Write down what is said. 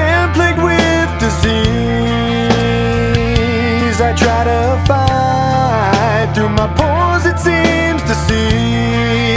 hand plagued with disease. I try to fight through my pores it seems to see.